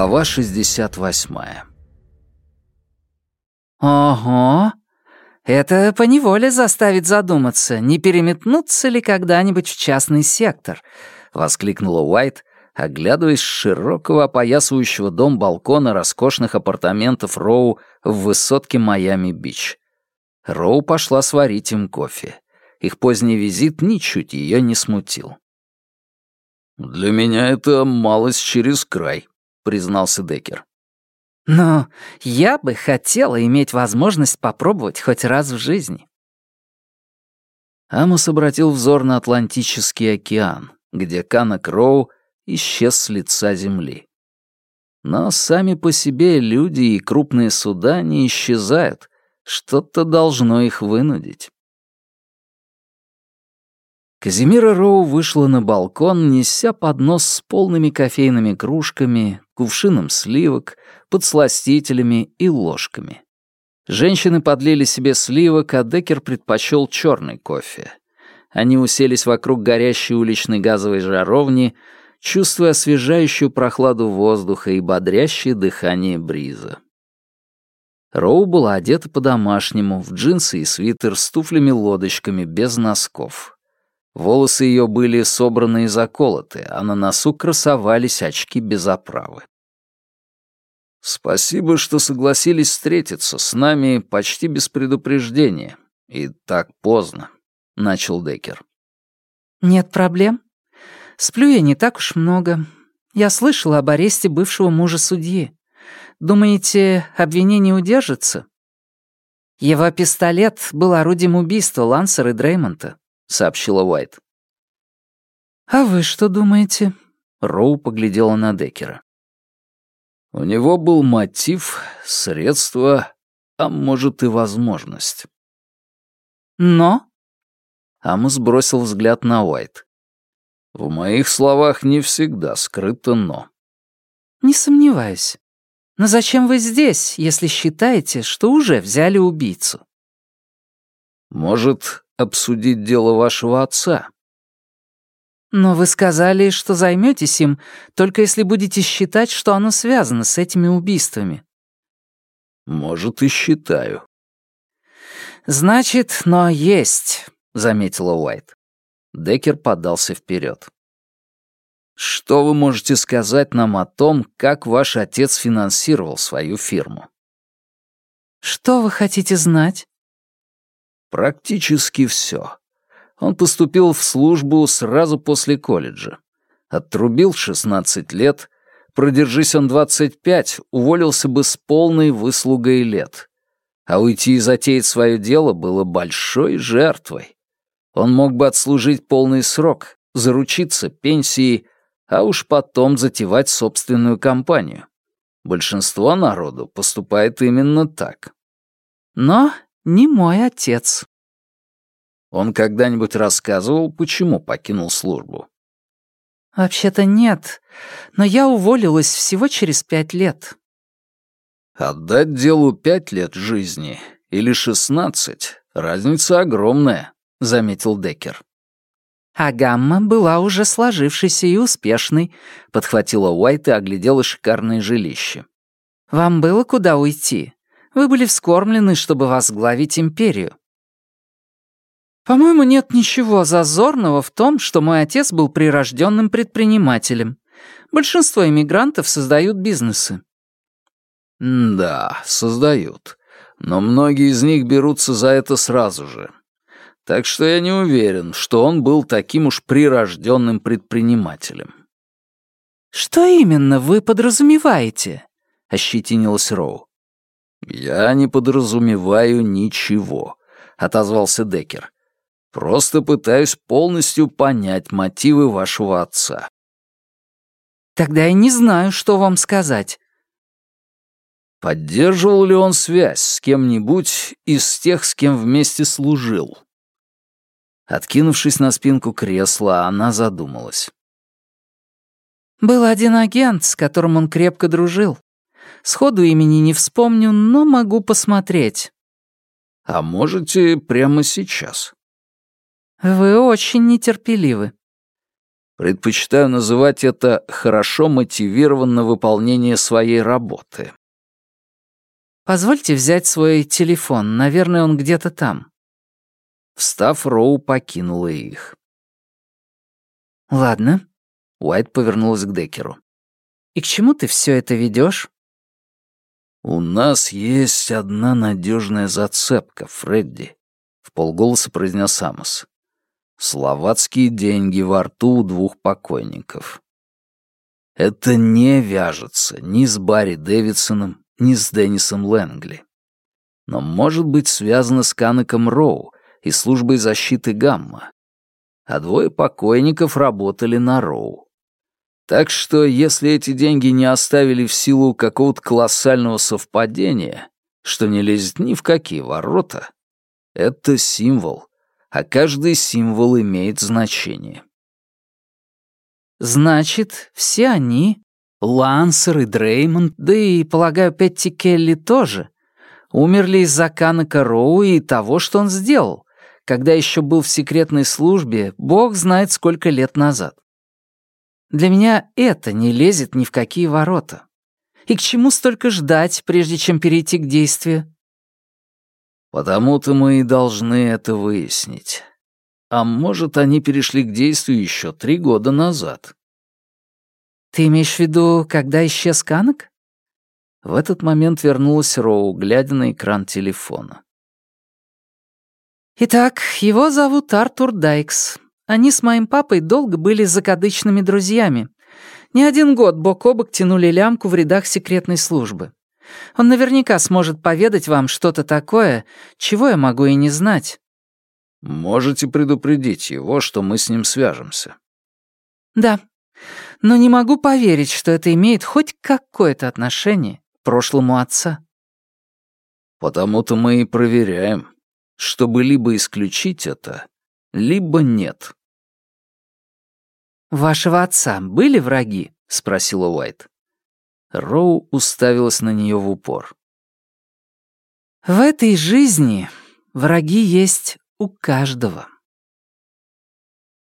Глава 68 «Ого! Это поневоле заставит задуматься, не переметнуться ли когда-нибудь в частный сектор», — воскликнула Уайт, оглядываясь с широкого опоясывающего дом балкона роскошных апартаментов Роу в высотке Майами-Бич. Роу пошла сварить им кофе. Их поздний визит ничуть ее не смутил. «Для меня это малость через край», — признался Деккер. «Но я бы хотела иметь возможность попробовать хоть раз в жизни». Амос обратил взор на Атлантический океан, где Канак Роу исчез с лица земли. Но сами по себе люди и крупные суда не исчезают, что-то должно их вынудить. Казимира Роу вышла на балкон, неся поднос с полными кофейными кружками, кувшином сливок, подсластителями и ложками. Женщины подлили себе сливок, а Деккер предпочел черный кофе. Они уселись вокруг горящей уличной газовой жаровни, чувствуя освежающую прохладу воздуха и бодрящее дыхание бриза. Роу была одета по-домашнему, в джинсы и свитер с туфлями-лодочками, без носков. Волосы ее были собраны и заколоты, а на носу красовались очки без оправы. «Спасибо, что согласились встретиться с нами почти без предупреждения. И так поздно», — начал Деккер. «Нет проблем. Сплю я не так уж много. Я слышала об аресте бывшего мужа судьи. Думаете, обвинение удержится?» Его пистолет был орудием убийства Лансера и Дреймонта сообщила Уайт. «А вы что думаете?» Роу поглядела на Деккера. У него был мотив, средство, а может и возможность. «Но?» Амос бросил взгляд на Уайт. «В моих словах не всегда скрыто «но». «Не сомневаюсь. Но зачем вы здесь, если считаете, что уже взяли убийцу?» «Может, обсудить дело вашего отца». «Но вы сказали, что займетесь им, только если будете считать, что оно связано с этими убийствами». «Может, и считаю». «Значит, но есть», — заметила Уайт. Деккер подался вперед. «Что вы можете сказать нам о том, как ваш отец финансировал свою фирму?» «Что вы хотите знать?» Практически все. Он поступил в службу сразу после колледжа. Отрубил 16 лет, продержись он 25, уволился бы с полной выслугой лет. А уйти и затеять свое дело было большой жертвой. Он мог бы отслужить полный срок, заручиться пенсией, а уж потом затевать собственную компанию. Большинство народу поступает именно так. Но не мой отец. Он когда-нибудь рассказывал, почему покинул службу? Вообще-то нет, но я уволилась всего через пять лет. Отдать делу пять лет жизни или шестнадцать — разница огромная, — заметил Деккер. А гамма была уже сложившейся и успешной, — подхватила Уайт и оглядела шикарное жилище. Вам было куда уйти. Вы были вскормлены, чтобы возглавить империю. По-моему, нет ничего зазорного в том, что мой отец был прирожденным предпринимателем. Большинство иммигрантов создают бизнесы. Да, создают. Но многие из них берутся за это сразу же. Так что я не уверен, что он был таким уж прирожденным предпринимателем. «Что именно вы подразумеваете?» — ощетинилась Роу. «Я не подразумеваю ничего», — отозвался Деккер. «Просто пытаюсь полностью понять мотивы вашего отца». «Тогда я не знаю, что вам сказать». Поддерживал ли он связь с кем-нибудь из тех, с кем вместе служил? Откинувшись на спинку кресла, она задумалась. «Был один агент, с которым он крепко дружил. Сходу имени не вспомню, но могу посмотреть». «А можете прямо сейчас?» «Вы очень нетерпеливы». Предпочитаю называть это «хорошо мотивировано выполнение своей работы». «Позвольте взять свой телефон, наверное, он где-то там». Встав, Роу покинула их. «Ладно», — Уайт повернулась к Деккеру. «И к чему ты все это ведешь? «У нас есть одна надежная зацепка, Фредди», — в полголоса произнес Амос. «Словацкие деньги во рту у двух покойников». Это не вяжется ни с Барри Дэвидсоном, ни с Деннисом Лэнгли. Но может быть связано с Канеком Роу и службой защиты Гамма. А двое покойников работали на Роу. Так что, если эти деньги не оставили в силу какого-то колоссального совпадения, что не лезет ни в какие ворота, это символ, а каждый символ имеет значение. Значит, все они, Лансер и Дреймонд, да и, полагаю, Петти Келли тоже, умерли из-за Канака Роу и того, что он сделал, когда еще был в секретной службе, бог знает сколько лет назад. Для меня это не лезет ни в какие ворота. И к чему столько ждать, прежде чем перейти к действию? Потому-то мы и должны это выяснить. А может, они перешли к действию еще три года назад. Ты имеешь в виду, когда исчез Канок? В этот момент вернулась Роу, глядя на экран телефона. Итак, его зовут Артур Дайкс. Они с моим папой долго были закадычными друзьями. Не один год бок о бок тянули лямку в рядах секретной службы. Он наверняка сможет поведать вам что-то такое, чего я могу и не знать». «Можете предупредить его, что мы с ним свяжемся». «Да, но не могу поверить, что это имеет хоть какое-то отношение к прошлому отца». «Потому-то мы и проверяем, чтобы либо исключить это, либо нет». «Вашего отца были враги?» — спросила Уайт. Роу уставилась на нее в упор. «В этой жизни враги есть у каждого».